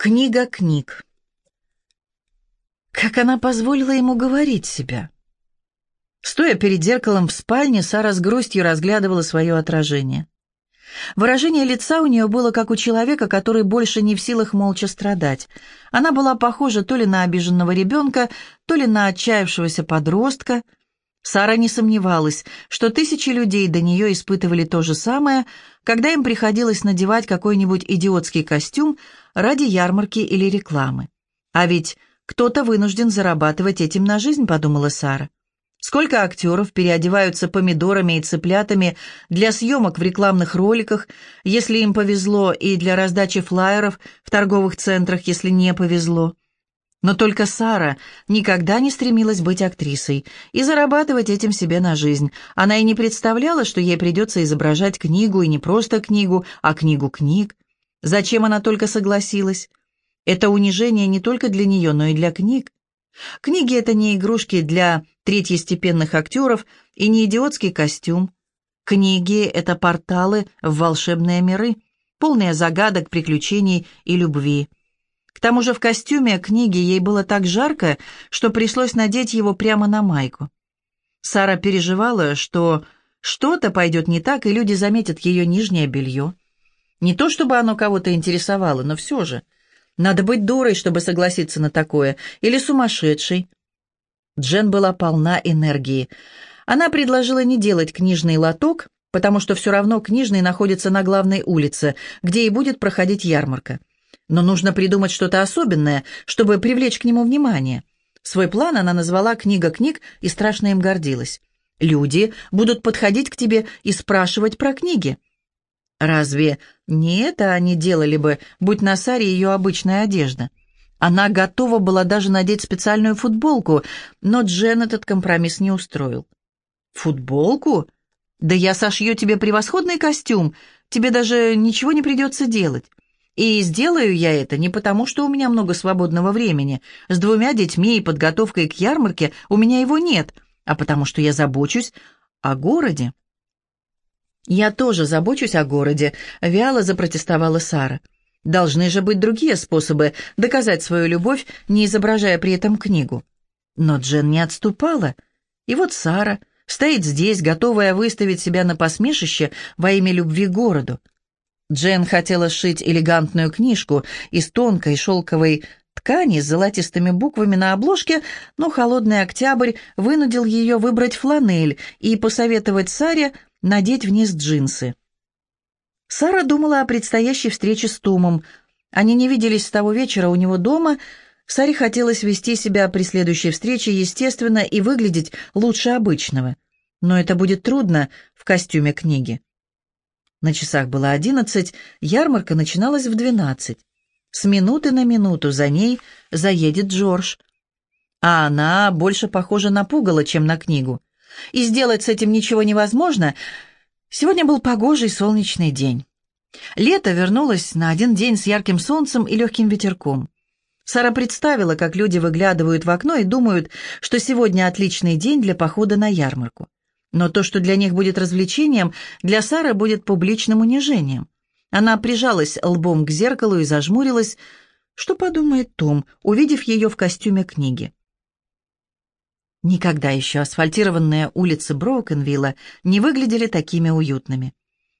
Книга книг. Как она позволила ему говорить себя? Стоя перед зеркалом в спальне, Сара с грустью разглядывала свое отражение. Выражение лица у нее было как у человека, который больше не в силах молча страдать. Она была похожа то ли на обиженного ребенка, то ли на отчаявшегося подростка. Сара не сомневалась, что тысячи людей до нее испытывали то же самое, когда им приходилось надевать какой-нибудь идиотский костюм, ради ярмарки или рекламы. А ведь кто-то вынужден зарабатывать этим на жизнь, подумала Сара. Сколько актеров переодеваются помидорами и цыплятами для съемок в рекламных роликах, если им повезло, и для раздачи флаеров в торговых центрах, если не повезло. Но только Сара никогда не стремилась быть актрисой и зарабатывать этим себе на жизнь. Она и не представляла, что ей придется изображать книгу, и не просто книгу, а книгу книг. Зачем она только согласилась? Это унижение не только для нее, но и для книг. Книги — это не игрушки для третьестепенных актеров и не идиотский костюм. Книги — это порталы в волшебные миры, полные загадок, приключений и любви. К тому же в костюме книги ей было так жарко, что пришлось надеть его прямо на майку. Сара переживала, что что-то пойдет не так, и люди заметят ее нижнее белье. Не то чтобы оно кого-то интересовало, но все же. Надо быть дурой, чтобы согласиться на такое, или сумасшедшей. Джен была полна энергии. Она предложила не делать книжный лоток, потому что все равно книжный находится на главной улице, где и будет проходить ярмарка. Но нужно придумать что-то особенное, чтобы привлечь к нему внимание. Свой план она назвала «Книга книг» и страшно им гордилась. Люди будут подходить к тебе и спрашивать про книги. Разве не это они делали бы, будь на Саре ее обычная одежда? Она готова была даже надеть специальную футболку, но Джен этот компромисс не устроил. «Футболку? Да я сошью тебе превосходный костюм, тебе даже ничего не придется делать. И сделаю я это не потому, что у меня много свободного времени. С двумя детьми и подготовкой к ярмарке у меня его нет, а потому что я забочусь о городе». «Я тоже забочусь о городе», — вяло запротестовала Сара. «Должны же быть другие способы доказать свою любовь, не изображая при этом книгу». Но Джен не отступала. И вот Сара стоит здесь, готовая выставить себя на посмешище во имя любви к городу. Джен хотела сшить элегантную книжку из тонкой шелковой ткани с золотистыми буквами на обложке, но холодный октябрь вынудил ее выбрать фланель и посоветовать Саре надеть вниз джинсы. Сара думала о предстоящей встрече с Томом. Они не виделись с того вечера у него дома. Саре хотелось вести себя при следующей встрече естественно и выглядеть лучше обычного. Но это будет трудно в костюме книги. На часах было одиннадцать, ярмарка начиналась в двенадцать. С минуты на минуту за ней заедет Джордж. А она больше похожа на пугало, чем на книгу и сделать с этим ничего невозможно, сегодня был погожий солнечный день. Лето вернулось на один день с ярким солнцем и легким ветерком. Сара представила, как люди выглядывают в окно и думают, что сегодня отличный день для похода на ярмарку. Но то, что для них будет развлечением, для Сары будет публичным унижением. Она прижалась лбом к зеркалу и зажмурилась. Что подумает Том, увидев ее в костюме книги? Никогда еще асфальтированные улицы Броукенвилла не выглядели такими уютными.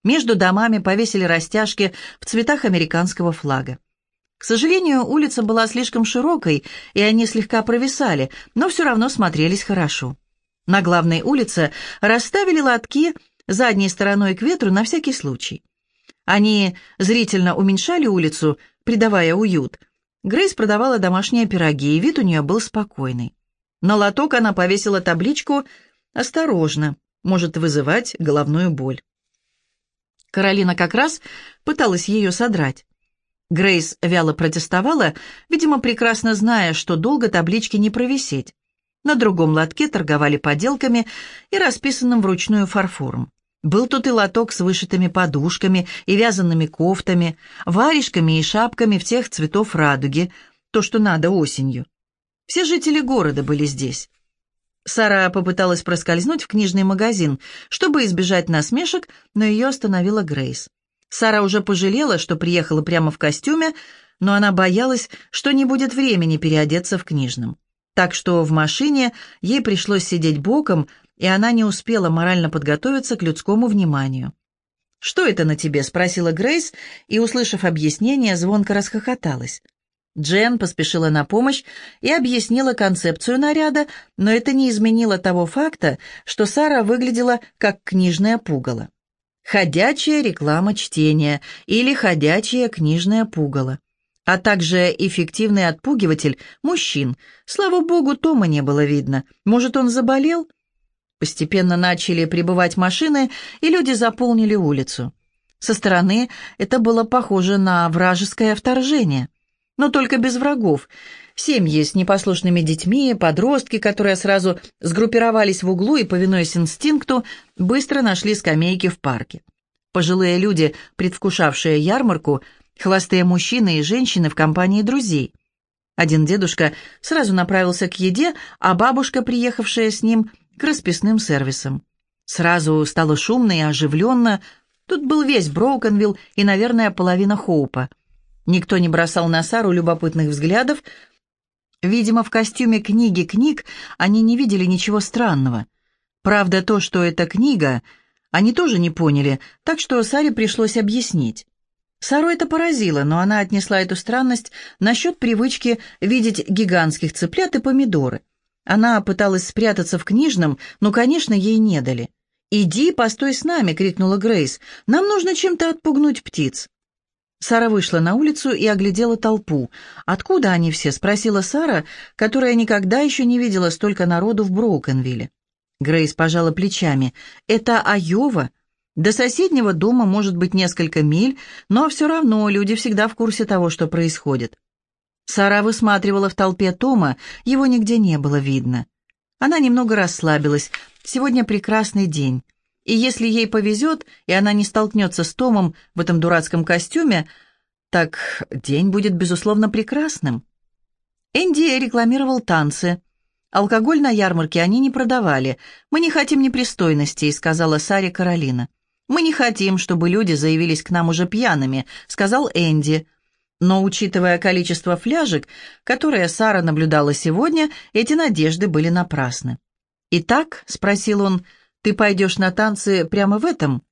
Между домами повесили растяжки в цветах американского флага. К сожалению, улица была слишком широкой, и они слегка провисали, но все равно смотрелись хорошо. На главной улице расставили лотки задней стороной к ветру на всякий случай. Они зрительно уменьшали улицу, придавая уют. Грейс продавала домашние пироги, и вид у нее был спокойный. На лоток она повесила табличку «Осторожно, может вызывать головную боль». Каролина как раз пыталась ее содрать. Грейс вяло протестовала, видимо, прекрасно зная, что долго таблички не провисеть. На другом лотке торговали поделками и расписанным вручную фарфором. Был тут и лоток с вышитыми подушками и вязаными кофтами, варежками и шапками в тех цветов радуги, то, что надо осенью. Все жители города были здесь. Сара попыталась проскользнуть в книжный магазин, чтобы избежать насмешек, но ее остановила Грейс. Сара уже пожалела, что приехала прямо в костюме, но она боялась, что не будет времени переодеться в книжном. Так что в машине ей пришлось сидеть боком, и она не успела морально подготовиться к людскому вниманию. «Что это на тебе?» — спросила Грейс, и, услышав объяснение, звонко расхохоталась. Джен поспешила на помощь и объяснила концепцию наряда, но это не изменило того факта, что Сара выглядела как книжное пугало. Ходячая реклама чтения или ходячая книжная пугало, а также эффективный отпугиватель мужчин. Слава богу, Тома не было видно. Может, он заболел? Постепенно начали прибывать машины, и люди заполнили улицу. Со стороны это было похоже на вражеское вторжение. Но только без врагов. Семьи с непослушными детьми, подростки, которые сразу сгруппировались в углу и, повинуясь инстинкту, быстро нашли скамейки в парке. Пожилые люди, предвкушавшие ярмарку, хвостые мужчины и женщины в компании друзей. Один дедушка сразу направился к еде, а бабушка, приехавшая с ним, к расписным сервисам. Сразу стало шумно и оживленно. Тут был весь Броукенвилл и, наверное, половина Хоупа. Никто не бросал на Сару любопытных взглядов. Видимо, в костюме книги книг они не видели ничего странного. Правда, то, что это книга, они тоже не поняли, так что Саре пришлось объяснить. Сару это поразило, но она отнесла эту странность насчет привычки видеть гигантских цыплят и помидоры. Она пыталась спрятаться в книжном, но, конечно, ей не дали. «Иди, постой с нами!» — крикнула Грейс. «Нам нужно чем-то отпугнуть птиц». Сара вышла на улицу и оглядела толпу. «Откуда они все?» — спросила Сара, которая никогда еще не видела столько народу в Броукенвилле. Грейс пожала плечами. «Это Айова. До соседнего дома может быть несколько миль, но все равно люди всегда в курсе того, что происходит. Сара высматривала в толпе Тома, его нигде не было видно. Она немного расслабилась. Сегодня прекрасный день. И если ей повезет, и она не столкнется с Томом в этом дурацком костюме, так день будет, безусловно, прекрасным. Энди рекламировал танцы. Алкоголь на ярмарке они не продавали. «Мы не хотим непристойностей», — сказала Саре Каролина. «Мы не хотим, чтобы люди заявились к нам уже пьяными», — сказал Энди. Но, учитывая количество фляжек, которые Сара наблюдала сегодня, эти надежды были напрасны. «Итак», — спросил он, — «ты пойдешь на танцы прямо в этом?»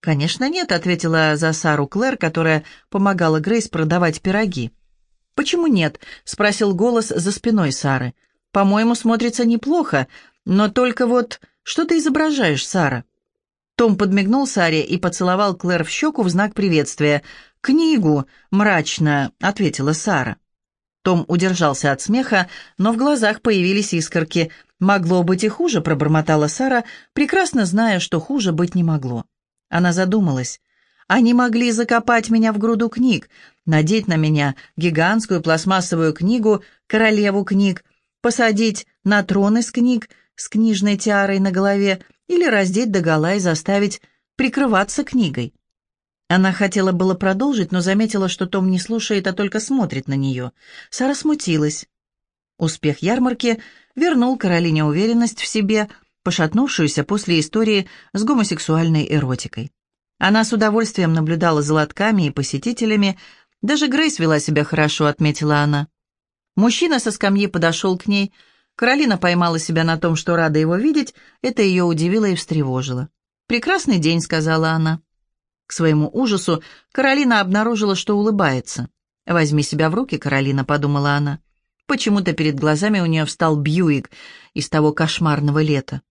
«Конечно нет», — ответила за Сару Клэр, которая помогала Грейс продавать пироги. «Почему нет?» — спросил голос за спиной Сары. «По-моему, смотрится неплохо, но только вот что ты изображаешь, Сара?» Том подмигнул Саре и поцеловал Клэр в щеку в знак приветствия. «Книгу!» — мрачно ответила Сара. Том удержался от смеха, но в глазах появились искорки. «Могло быть и хуже», — пробормотала Сара, прекрасно зная, что хуже быть не могло. Она задумалась. «Они могли закопать меня в груду книг, надеть на меня гигантскую пластмассовую книгу, королеву книг, посадить на трон из книг с книжной тиарой на голове или раздеть догола и заставить прикрываться книгой. Она хотела было продолжить, но заметила, что Том не слушает, а только смотрит на нее. Сара смутилась. Успех ярмарки вернул Каролине уверенность в себе, пошатнувшуюся после истории с гомосексуальной эротикой. Она с удовольствием наблюдала за лотками и посетителями. Даже Грейс вела себя хорошо, отметила она. Мужчина со скамьи подошел к ней. Каролина поймала себя на том, что рада его видеть. Это ее удивило и встревожило. «Прекрасный день», — сказала она. К своему ужасу Каролина обнаружила, что улыбается. «Возьми себя в руки, Каролина», — подумала она. Почему-то перед глазами у нее встал Бьюик из того кошмарного лета.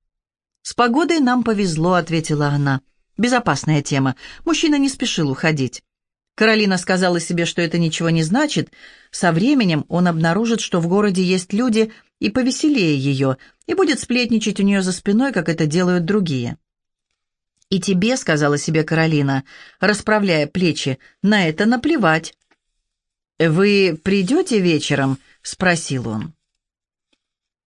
«С погодой нам повезло», — ответила она. «Безопасная тема. Мужчина не спешил уходить». Каролина сказала себе, что это ничего не значит. Со временем он обнаружит, что в городе есть люди и повеселее ее, и будет сплетничать у нее за спиной, как это делают другие. «И тебе», — сказала себе Каролина, расправляя плечи, — «на это наплевать». «Вы придете вечером?» — спросил он.